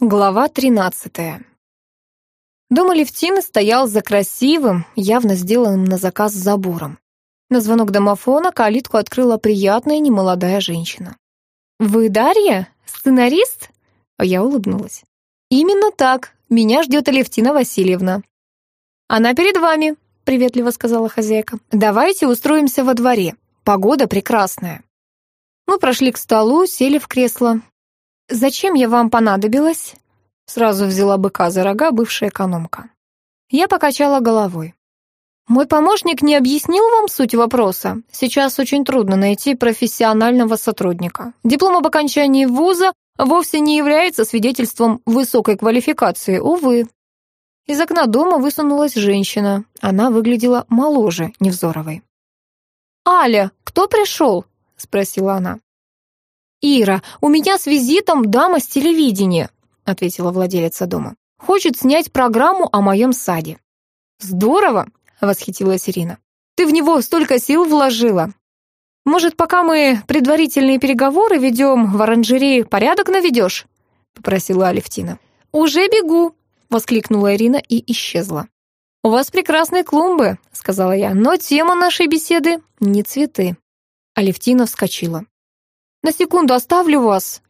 Глава 13. Дом Алевтины стоял за красивым, явно сделанным на заказ забором. На звонок домофона калитку открыла приятная немолодая женщина. «Вы Дарья? Сценарист?» Я улыбнулась. «Именно так. Меня ждет Алевтина Васильевна». «Она перед вами», — приветливо сказала хозяйка. «Давайте устроимся во дворе. Погода прекрасная». Мы прошли к столу, сели в кресло. «Зачем я вам понадобилась?» Сразу взяла быка за рога бывшая экономка. Я покачала головой. «Мой помощник не объяснил вам суть вопроса. Сейчас очень трудно найти профессионального сотрудника. Диплом об окончании вуза вовсе не является свидетельством высокой квалификации, увы». Из окна дома высунулась женщина. Она выглядела моложе Невзоровой. «Аля, кто пришел?» — спросила она. «Ира, у меня с визитом дама с телевидения», ответила владелица дома. «Хочет снять программу о моем саде». «Здорово!» — восхитилась Ирина. «Ты в него столько сил вложила. Может, пока мы предварительные переговоры ведем, в оранжерее порядок наведешь?» — попросила Алевтина. «Уже бегу!» — воскликнула Ирина и исчезла. «У вас прекрасные клумбы», — сказала я, «но тема нашей беседы — не цветы». Алевтина вскочила. «На секунду оставлю вас!»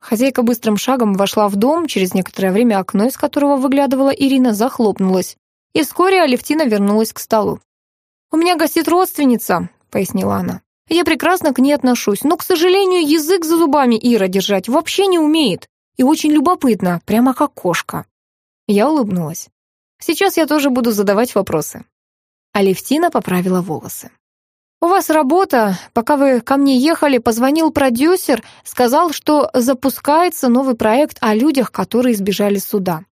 Хозяйка быстрым шагом вошла в дом, через некоторое время окно, из которого выглядывала Ирина, захлопнулось, и вскоре Алевтина вернулась к столу. «У меня гостит родственница», — пояснила она. «Я прекрасно к ней отношусь, но, к сожалению, язык за зубами Ира держать вообще не умеет, и очень любопытно, прямо как кошка». Я улыбнулась. «Сейчас я тоже буду задавать вопросы». Алевтина поправила волосы. «У вас работа. Пока вы ко мне ехали, позвонил продюсер, сказал, что запускается новый проект о людях, которые избежали суда».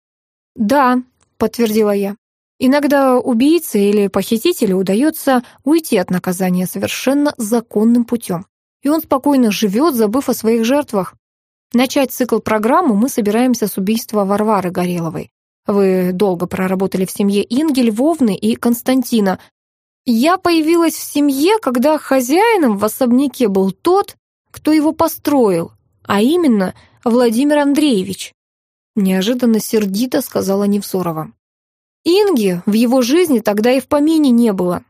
«Да», — подтвердила я. «Иногда убийце или похитителю удается уйти от наказания совершенно законным путем, и он спокойно живет, забыв о своих жертвах. Начать цикл программы мы собираемся с убийства Варвары Гореловой. Вы долго проработали в семье Инги Львовны и Константина, я появилась в семье, когда хозяином в особняке был тот, кто его построил, а именно Владимир Андреевич. Неожиданно сердито сказала Невзорова. Инги в его жизни тогда и в помине не было.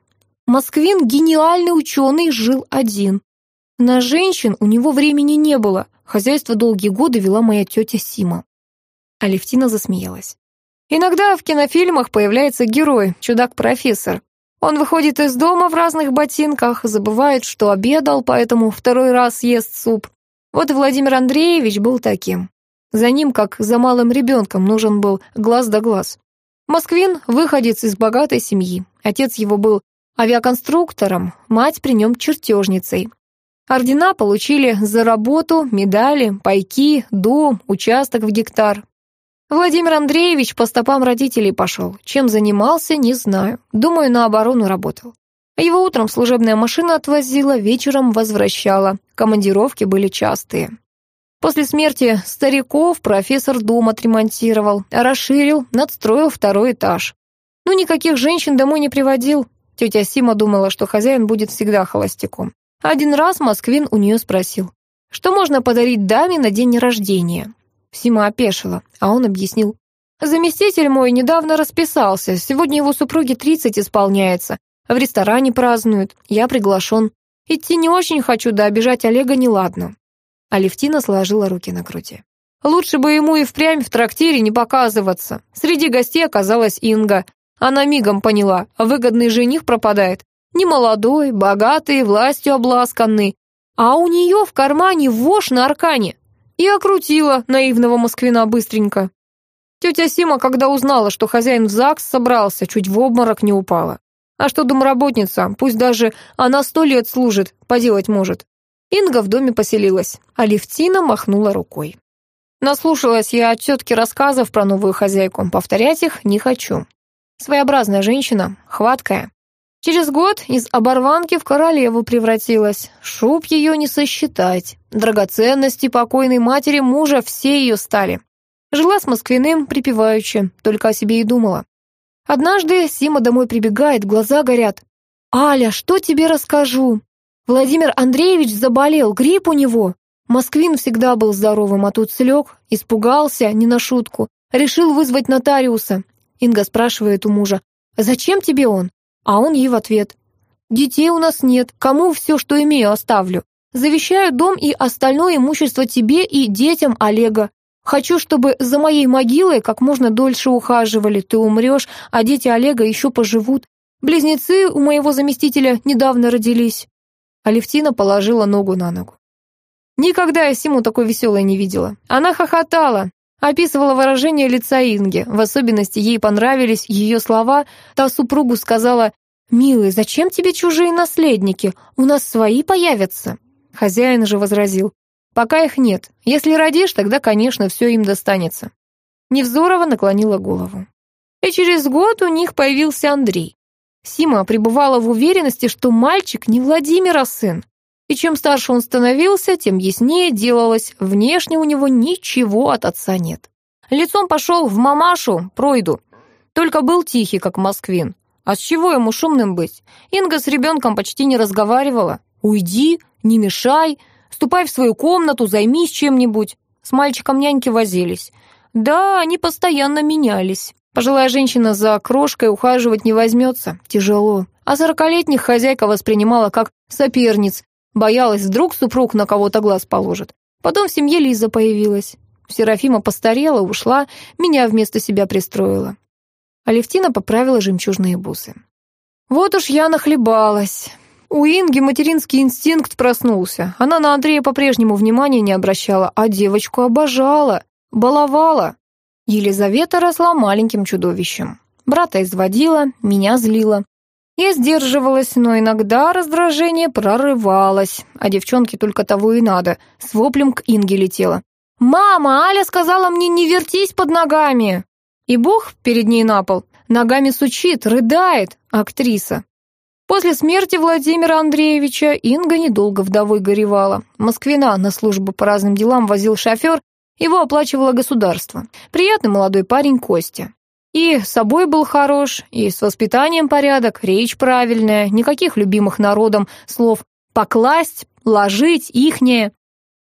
Москвин, гениальный ученый, жил один. На женщин у него времени не было. Хозяйство долгие годы вела моя тетя Сима. Алевтина засмеялась. Иногда в кинофильмах появляется герой, чудак-профессор. Он выходит из дома в разных ботинках, забывает, что обедал, поэтому второй раз ест суп. Вот и Владимир Андреевич был таким. За ним, как за малым ребенком, нужен был глаз да глаз. Москвин – выходец из богатой семьи. Отец его был авиаконструктором, мать при нем чертежницей. Ордена получили за работу, медали, пайки, дом, участок в гектар. Владимир Андреевич по стопам родителей пошел. Чем занимался, не знаю. Думаю, на оборону работал. Его утром служебная машина отвозила, вечером возвращала. Командировки были частые. После смерти стариков профессор дом отремонтировал, расширил, надстроил второй этаж. Ну, никаких женщин домой не приводил. Тетя Сима думала, что хозяин будет всегда холостяком. Один раз Москвин у нее спросил, что можно подарить даме на день рождения. Сима опешила, а он объяснил. «Заместитель мой недавно расписался, сегодня его супруге 30 исполняется, в ресторане празднуют, я приглашен. Идти не очень хочу, да обижать Олега неладно». Алевтина сложила руки на груди. «Лучше бы ему и впрямь в трактире не показываться. Среди гостей оказалась Инга. Она мигом поняла, выгодный жених пропадает. Немолодой, богатый, властью обласканный. А у нее в кармане вошь на аркане и окрутила наивного москвина быстренько. Тетя Сима, когда узнала, что хозяин в ЗАГС собрался, чуть в обморок не упала. А что домработница, пусть даже она сто лет служит, поделать может. Инга в доме поселилась, а Левтина махнула рукой. Наслушалась я от тетки рассказов про новую хозяйку, повторять их не хочу. Своеобразная женщина, хваткая. Через год из оборванки в королеву превратилась. Шуб ее не сосчитать. Драгоценности покойной матери мужа все ее стали. Жила с Москвиным припеваючи, только о себе и думала. Однажды Сима домой прибегает, глаза горят. «Аля, что тебе расскажу? Владимир Андреевич заболел, грипп у него. Москвин всегда был здоровым, а тут слег, испугался, не на шутку. Решил вызвать нотариуса. Инга спрашивает у мужа, «Зачем тебе он?» А он ей в ответ, «Детей у нас нет, кому все, что имею, оставлю? Завещаю дом и остальное имущество тебе и детям Олега. Хочу, чтобы за моей могилой как можно дольше ухаживали. Ты умрешь, а дети Олега еще поживут. Близнецы у моего заместителя недавно родились». Алевтина положила ногу на ногу. Никогда я Симу такой веселой не видела. Она хохотала, описывала выражение лица Инги. В особенности ей понравились ее слова. Та супругу сказала, «Милый, зачем тебе чужие наследники? У нас свои появятся». Хозяин же возразил, «Пока их нет. Если родишь, тогда, конечно, все им достанется». Невзорова наклонила голову. И через год у них появился Андрей. Сима пребывала в уверенности, что мальчик не Владимира сын. И чем старше он становился, тем яснее делалось, внешне у него ничего от отца нет. Лицом пошел в мамашу, пройду. Только был тихий, как москвин. А с чего ему шумным быть? Инга с ребенком почти не разговаривала. «Уйди, не мешай, ступай в свою комнату, займись чем-нибудь». С мальчиком няньки возились. Да, они постоянно менялись. Пожилая женщина за крошкой ухаживать не возьмется, тяжело. А сорокалетних хозяйка воспринимала как соперниц, боялась, вдруг супруг на кого-то глаз положит. Потом в семье Лиза появилась. Серафима постарела, ушла, меня вместо себя пристроила. Алевтина поправила жемчужные бусы. Вот уж я нахлебалась. У Инги материнский инстинкт проснулся. Она на Андрея по-прежнему внимания не обращала, а девочку обожала, баловала. Елизавета росла маленьким чудовищем. Брата изводила, меня злила. Я сдерживалась, но иногда раздражение прорывалось, а девчонке только того и надо, с воплем к Инге летела. «Мама, Аля сказала мне не вертись под ногами!» И Бог перед ней на пол, ногами сучит, рыдает, актриса. После смерти Владимира Андреевича Инга недолго вдовой горевала. Москвина на службу по разным делам возил шофер, его оплачивало государство. Приятный молодой парень Костя. И собой был хорош, и с воспитанием порядок, речь правильная, никаких любимых народом слов «покласть», «ложить», «ихнее».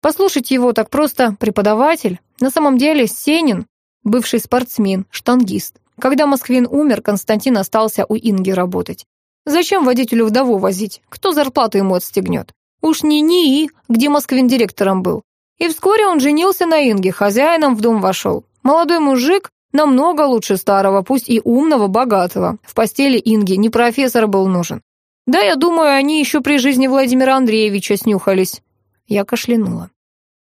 Послушать его так просто преподаватель. На самом деле Сенин, бывший спортсмен, штангист. Когда Москвин умер, Константин остался у Инги работать. Зачем водителю вдову возить? Кто зарплату ему отстегнет? Уж не НИИ, где Москвин директором был. И вскоре он женился на Инге, хозяином в дом вошел. Молодой мужик, намного лучше старого, пусть и умного, богатого. В постели Инги не профессор был нужен. Да, я думаю, они еще при жизни Владимира Андреевича снюхались. Я кашлянула.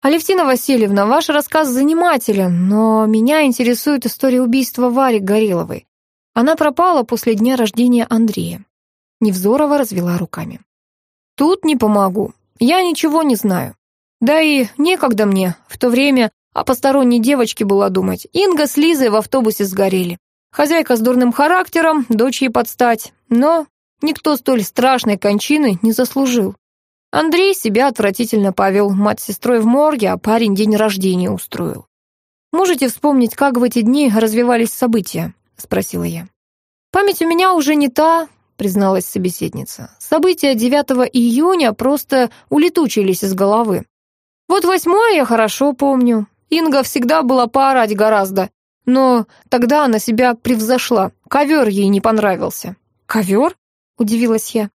«Алевтина Васильевна, ваш рассказ занимателен, но меня интересует история убийства Вари Гореловой. Она пропала после дня рождения Андрея. Невзорова развела руками. «Тут не помогу. Я ничего не знаю. Да и некогда мне в то время о посторонней девочке было думать. Инга с Лизой в автобусе сгорели. Хозяйка с дурным характером, дочь ей подстать. Но никто столь страшной кончины не заслужил. Андрей себя отвратительно повел, мать с сестрой в морге, а парень день рождения устроил. «Можете вспомнить, как в эти дни развивались события?» — спросила я. «Память у меня уже не та, призналась собеседница. События 9 июня просто улетучились из головы. Вот восьмое я хорошо помню. Инга всегда была поорать гораздо. Но тогда она себя превзошла. Ковер ей не понравился. «Ковер?» — удивилась я.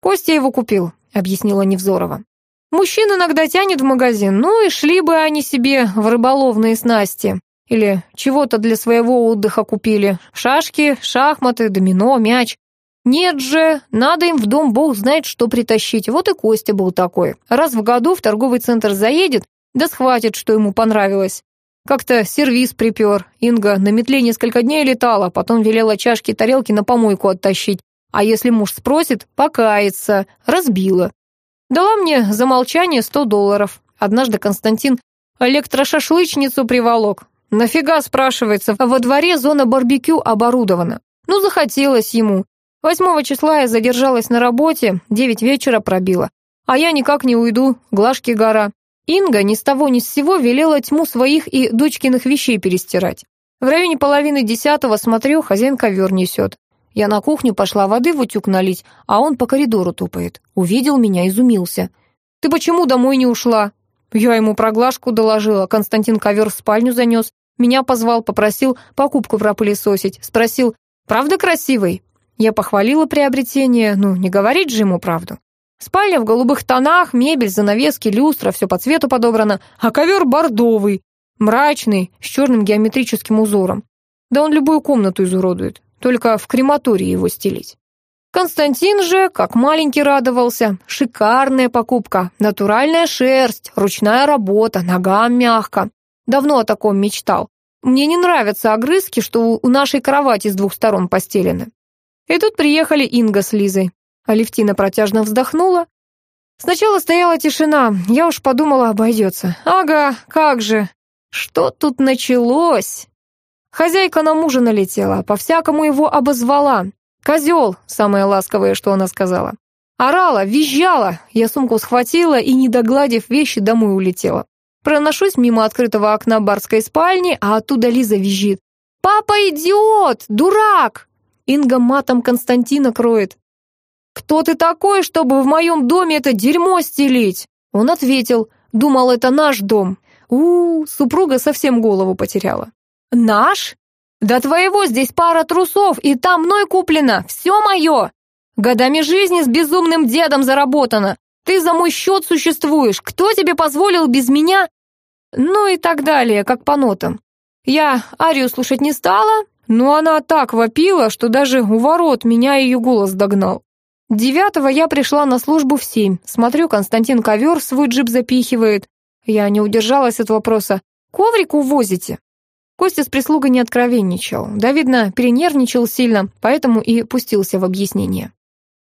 «Костя его купил», — объяснила Невзорова. «Мужчин иногда тянет в магазин, ну и шли бы они себе в рыболовные снасти. Или чего-то для своего отдыха купили. Шашки, шахматы, домино, мяч. Нет же, надо им в дом бог знает что притащить. Вот и Костя был такой. Раз в году в торговый центр заедет, да схватит, что ему понравилось. Как-то сервис припер. Инга на метле несколько дней летала, потом велела чашки и тарелки на помойку оттащить. А если муж спросит, покаяться. Разбила. Дала мне за молчание сто долларов. Однажды Константин электрошашлычницу приволок. Нафига, спрашивается, во дворе зона барбекю оборудована. Ну, захотелось ему. Восьмого числа я задержалась на работе, девять вечера пробила. А я никак не уйду, Глажки гора. Инга ни с того ни с сего велела тьму своих и дочкиных вещей перестирать. В районе половины десятого смотрю, хозяин ковер несет. Я на кухню пошла воды в утюг налить, а он по коридору тупает. Увидел меня, изумился. «Ты почему домой не ушла?» Я ему про глажку доложила, Константин ковер в спальню занес, меня позвал, попросил покупку пропылесосить, спросил, правда красивый? Я похвалила приобретение, ну, не говорить же ему правду. Спальня в голубых тонах, мебель, занавески, люстра, все по цвету подобрано, а ковер бордовый, мрачный, с черным геометрическим узором. Да он любую комнату изуродует, только в крематории его стелить. Константин же, как маленький, радовался. Шикарная покупка, натуральная шерсть, ручная работа, ногам мягко. Давно о таком мечтал. Мне не нравятся огрызки, что у нашей кровати с двух сторон постелены. И тут приехали Инга с Лизой. Алевтина протяжно вздохнула. Сначала стояла тишина, я уж подумала, обойдется. Ага, как же. Что тут началось? Хозяйка на мужа налетела, по-всякому его обозвала. «Козел!» — самое ласковое, что она сказала. Орала, визжала. Я сумку схватила и, не догладив вещи, домой улетела. Проношусь мимо открытого окна барской спальни, а оттуда Лиза визжит. «Папа идиот! Дурак!» Инга матом Константина кроет. «Кто ты такой, чтобы в моем доме это дерьмо стелить?» Он ответил, думал, это наш дом. у, -у супруга совсем голову потеряла. «Наш? Да твоего здесь пара трусов, и там мной куплено, все мое! Годами жизни с безумным дедом заработано. Ты за мой счет существуешь, кто тебе позволил без меня ну и так далее, как по нотам. Я Арию слушать не стала, но она так вопила, что даже у ворот меня ее голос догнал. Девятого я пришла на службу в семь. Смотрю, Константин ковер свой джип запихивает. Я не удержалась от вопроса. «Коврик увозите?» Костя с прислугой не откровенничал. Да, видно, перенервничал сильно, поэтому и пустился в объяснение.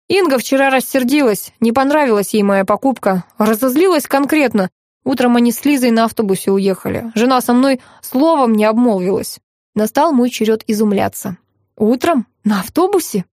Инга вчера рассердилась, не понравилась ей моя покупка, разозлилась конкретно, Утром они с Лизой на автобусе уехали. Жена со мной словом не обмолвилась. Настал мой черед изумляться. Утром? На автобусе?